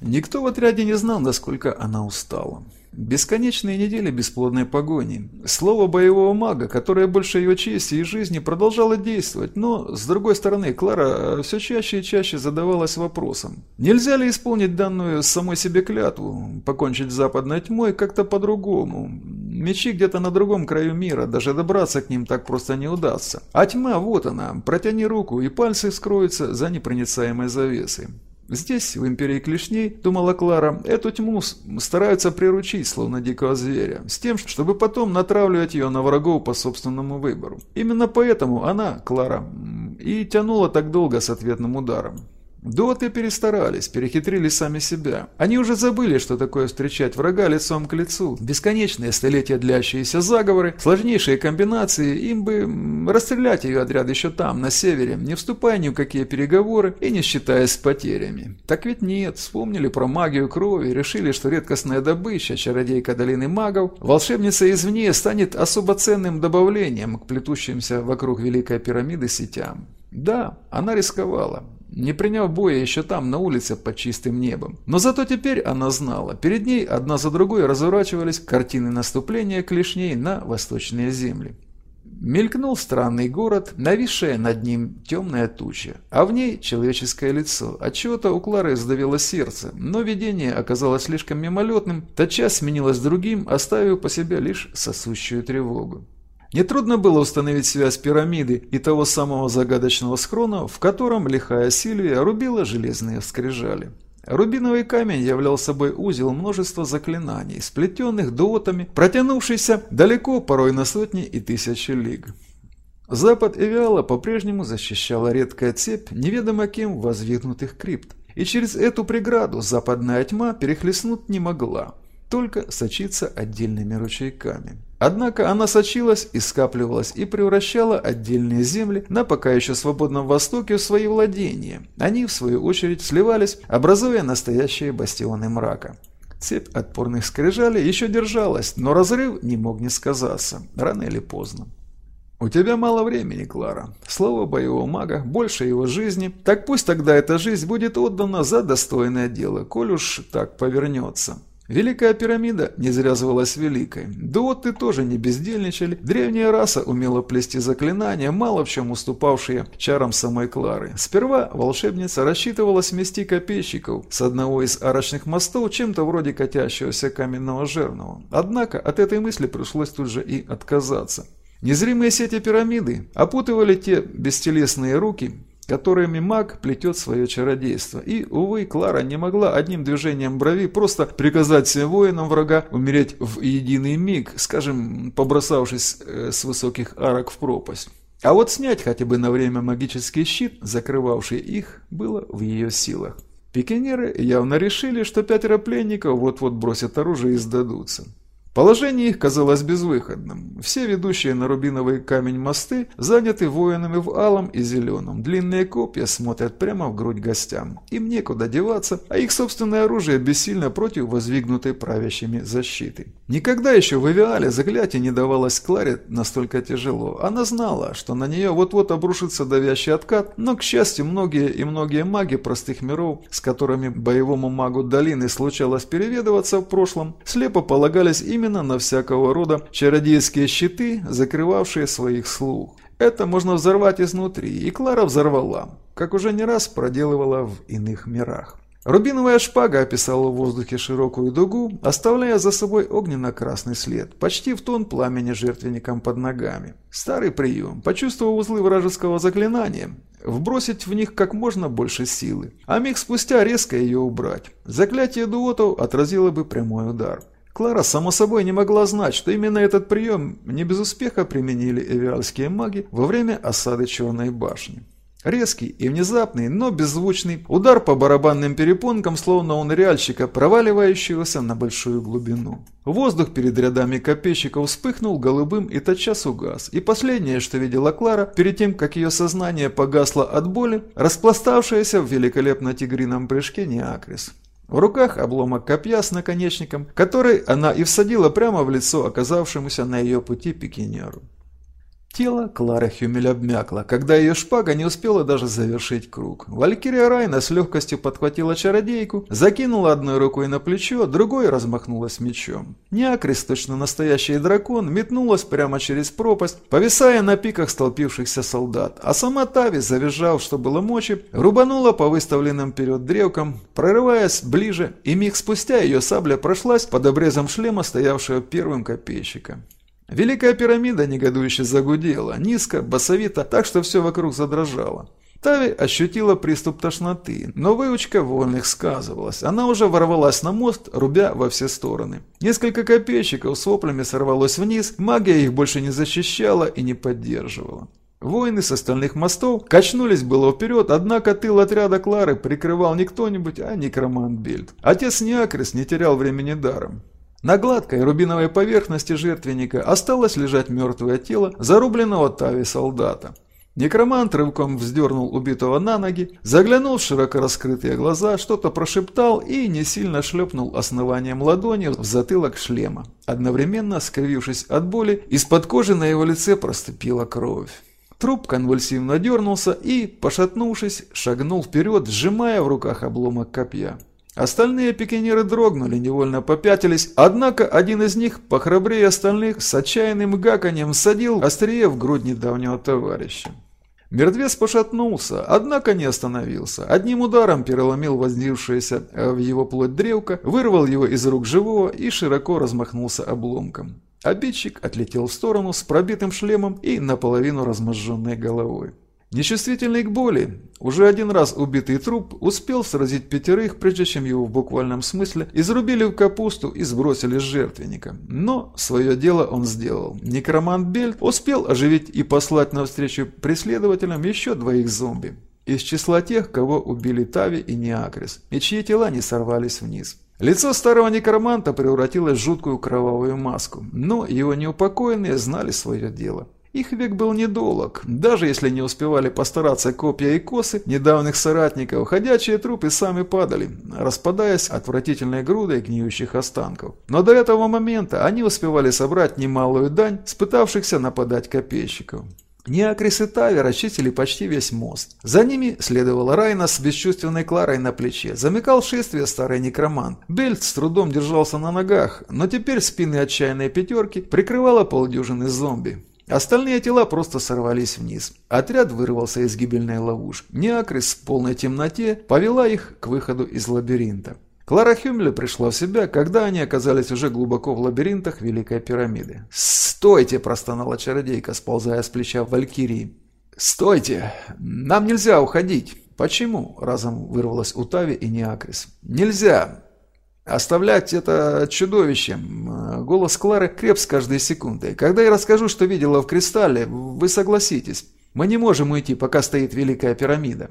Никто в отряде не знал, насколько она устала. Бесконечные недели бесплодной погони. Слово боевого мага, которое больше ее чести и жизни, продолжало действовать, но, с другой стороны, Клара все чаще и чаще задавалась вопросом. Нельзя ли исполнить данную самой себе клятву, покончить с западной тьмой как-то по-другому? Мечи где-то на другом краю мира, даже добраться к ним так просто не удастся. А тьма, вот она, протяни руку, и пальцы скроются за непроницаемой завесой. Здесь, в империи клешней, думала Клара, эту тьму стараются приручить, словно дикого зверя, с тем, чтобы потом натравливать ее на врагов по собственному выбору. Именно поэтому она, Клара, и тянула так долго с ответным ударом. Доты перестарались, перехитрили сами себя. Они уже забыли, что такое встречать врага лицом к лицу. Бесконечные столетия длящиеся заговоры, сложнейшие комбинации, им бы расстрелять ее отряд еще там, на севере, не вступая ни в какие переговоры и не считаясь с потерями. Так ведь нет, вспомнили про магию крови, решили, что редкостная добыча, чародейка долины магов, волшебница извне станет особо ценным добавлением к плетущимся вокруг Великой пирамиды сетям. Да, она рисковала не приняв боя еще там, на улице под чистым небом. Но зато теперь она знала, перед ней одна за другой разворачивались картины наступления клешней на восточные земли. Мелькнул странный город, нависшая над ним темная туча, а в ней человеческое лицо. Отчего-то у Клары сдавило сердце, но видение оказалось слишком мимолетным, тотчас сменилось другим, оставив по себе лишь сосущую тревогу. Нетрудно было установить связь пирамиды и того самого загадочного схрона, в котором лихая Сильвия рубила железные скрижали. Рубиновый камень являл собой узел множества заклинаний, сплетенных дуотами, протянувшийся далеко, порой на сотни и тысячи лиг. Запад Эвиала по-прежнему защищала редкая цепь неведомо кем воздвигнутых крипт, и через эту преграду западная тьма перехлестнуть не могла, только сочиться отдельными ручейками. Однако она сочилась и скапливалась и превращала отдельные земли на пока еще свободном Востоке в свои владения. Они, в свою очередь, сливались, образуя настоящие бастионы мрака. Цепь отпорных скрижалей еще держалась, но разрыв не мог не сказаться, рано или поздно. «У тебя мало времени, Клара. Слово боевого мага, больше его жизни. Так пусть тогда эта жизнь будет отдана за достойное дело, коль уж так повернется». Великая пирамида не зря звалась Великой. Дуоты тоже не бездельничали. Древняя раса умела плести заклинания, мало в чем уступавшие чарам самой Клары. Сперва волшебница рассчитывала смести копейщиков с одного из арочных мостов чем-то вроде катящегося каменного жерного. Однако от этой мысли пришлось тут же и отказаться. Незримые сети пирамиды опутывали те бестелесные руки, которыми маг плетет свое чародейство. И, увы, Клара не могла одним движением брови просто приказать всем воинам врага умереть в единый миг, скажем, побросавшись э, с высоких арок в пропасть. А вот снять хотя бы на время магический щит, закрывавший их, было в ее силах. Пикинеры явно решили, что пятеро пленников вот-вот бросят оружие и сдадутся. Положение их казалось безвыходным. Все ведущие на рубиновый камень мосты заняты воинами в алом и зеленом. Длинные копья смотрят прямо в грудь гостям. Им некуда деваться, а их собственное оружие бессильно против воздвигнутой правящими защиты. Никогда еще в Эвиале заклятие не давалось Кларе настолько тяжело. Она знала, что на нее вот-вот обрушится давящий откат, но, к счастью, многие и многие маги простых миров, с которыми боевому магу долины случалось переведываться в прошлом, слепо полагались именно именно на всякого рода чародейские щиты, закрывавшие своих слух. Это можно взорвать изнутри, и Клара взорвала, как уже не раз проделывала в иных мирах. Рубиновая шпага описала в воздухе широкую дугу, оставляя за собой огненно-красный след, почти в тон пламени жертвенникам под ногами. Старый прием, почувствовав узлы вражеского заклинания, вбросить в них как можно больше силы, а миг спустя резко ее убрать. Заклятие дуотов отразило бы прямой удар. Клара, само собой, не могла знать, что именно этот прием не без успеха применили эвиальские маги во время осады Черной башни. Резкий и внезапный, но беззвучный удар по барабанным перепонкам, словно у ныряльщика, проваливающегося на большую глубину. Воздух перед рядами копейщиков вспыхнул голубым и тотчас угас. И последнее, что видела Клара, перед тем, как ее сознание погасло от боли, распластавшееся в великолепно тигрином прыжке Неакрис. В руках обломок копья с наконечником, который она и всадила прямо в лицо оказавшемуся на ее пути пикинеру. Тело Клары Хюмель обмякло, когда ее шпага не успела даже завершить круг. Валькирия Райна с легкостью подхватила чародейку, закинула одной рукой на плечо, другой размахнулась мечом. Неакрис, точно настоящий дракон, метнулась прямо через пропасть, повисая на пиках столпившихся солдат, а сама Тави, завизжав, что было мочи, рубанула по выставленным вперед древкам, прорываясь ближе, и миг спустя ее сабля прошлась под обрезом шлема, стоявшего первым копейщика. Великая пирамида негодующе загудела, низко, басовито, так что все вокруг задрожало. Тави ощутила приступ тошноты, но выучка вольных сказывалась. Она уже ворвалась на мост, рубя во все стороны. Несколько копейщиков с воплями сорвалось вниз, магия их больше не защищала и не поддерживала. Воины с остальных мостов качнулись было вперед, однако тыл отряда Клары прикрывал не кто-нибудь, а некромант Бельт. Отец Неакрис не терял времени даром. На гладкой рубиновой поверхности жертвенника осталось лежать мертвое тело зарубленного Тави солдата. Некромант рывком вздернул убитого на ноги, заглянул в широко раскрытые глаза, что-то прошептал и не сильно шлепнул основанием ладони в затылок шлема. Одновременно, скривившись от боли, из-под кожи на его лице проступила кровь. Труп конвульсивно дернулся и, пошатнувшись, шагнул вперед, сжимая в руках обломок копья. Остальные пикинеры дрогнули, невольно попятились, однако один из них, похрабрее остальных, с отчаянным гаканьем садил острие в грудь недавнего товарища. Мертвец пошатнулся, однако не остановился. Одним ударом переломил вознившееся в его плоть древко, вырвал его из рук живого и широко размахнулся обломком. Обидчик отлетел в сторону с пробитым шлемом и наполовину разможженной головой. Нечувствительный к боли, уже один раз убитый труп успел сразить пятерых, прежде чем его в буквальном смысле изрубили в капусту и сбросили с жертвенника. Но свое дело он сделал. Некромант Бельт успел оживить и послать навстречу преследователям еще двоих зомби. Из числа тех, кого убили Тави и Неакрис, и чьи тела не сорвались вниз. Лицо старого некроманта превратилось в жуткую кровавую маску, но его неупокоенные знали свое дело. Их век был недолог. Даже если не успевали постараться копья и косы недавних соратников, ходячие трупы сами падали, распадаясь отвратительной грудой гниющих останков. Но до этого момента они успевали собрать немалую дань с пытавшихся нападать копейщиков. Неакрис и Тави расчистили почти весь мост. За ними следовала Райна с бесчувственной Кларой на плече. Замыкал шествие старый некромант. Бельт с трудом держался на ногах, но теперь спины отчаянной пятерки прикрывала полдюжины зомби. Остальные тела просто сорвались вниз. Отряд вырвался из гибельной ловушки. Неакрис в полной темноте повела их к выходу из лабиринта. Клара Хюмель пришла в себя, когда они оказались уже глубоко в лабиринтах Великой пирамиды. «Стойте!» – простонала чародейка, сползая с плеча Валькирии. «Стойте! Нам нельзя уходить!» «Почему?» – разом вырвалась у Тави и Неакрис. «Нельзя! Оставлять это чудовищем. Голос Клары креп с каждой секундой. Когда я расскажу, что видела в кристалле, вы согласитесь. Мы не можем уйти, пока стоит Великая пирамида.